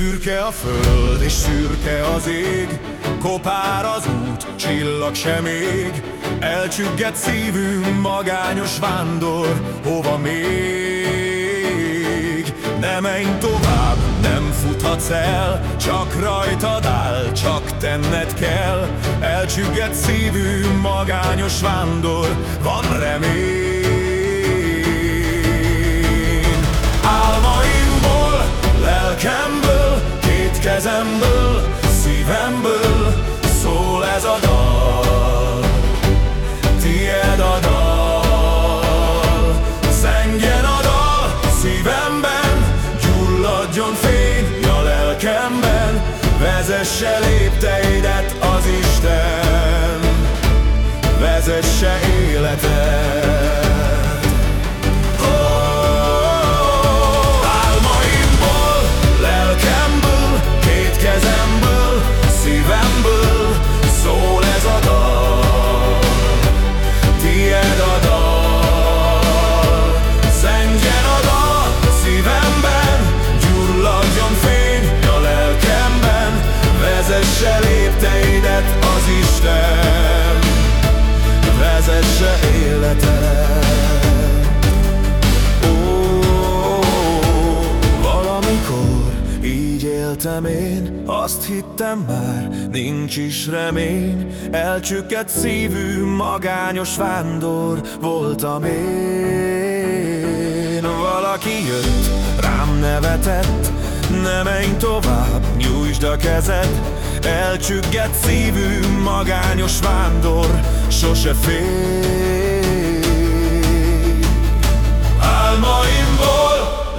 Szürke a föld és szürke az ég, Kopár az út, csillag sem ég, Elcsüggett szívű, magányos vándor, hova még? Ne menj tovább, nem futhatsz el, csak rajtad áll, csak tenned kell. Elcsüggett szívű, magányos vándor, van remény. Kezemből, szívemből szól ez a dal. Tied a dal, zengjen a dal szívemben, gyulladjon fény a lelkemben, vezesse lépteidet az Isten, vezesse életed. Éltem én, azt hittem már, nincs is remény. Elcsüket szívű, magányos vándor voltam én. Valaki jött, rám nevetett, ne menj tovább, nyújtsd a kezed. Elcsüggett szívű, magányos vándor, sose fél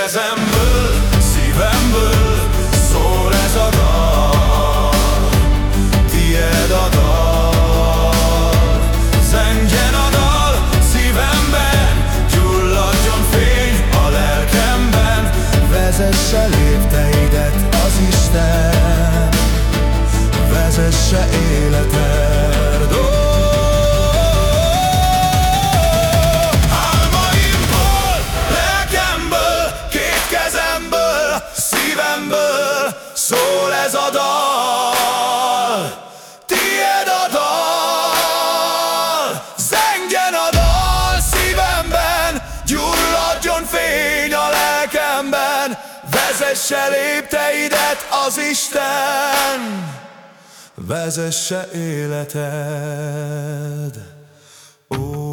kezemből, szívemből ez a dal, tied a dal, zengjen a dal szívemben, gyulladjon fény a lelkemben, vezesse lépteidet az Isten, vezesse életed. Oh.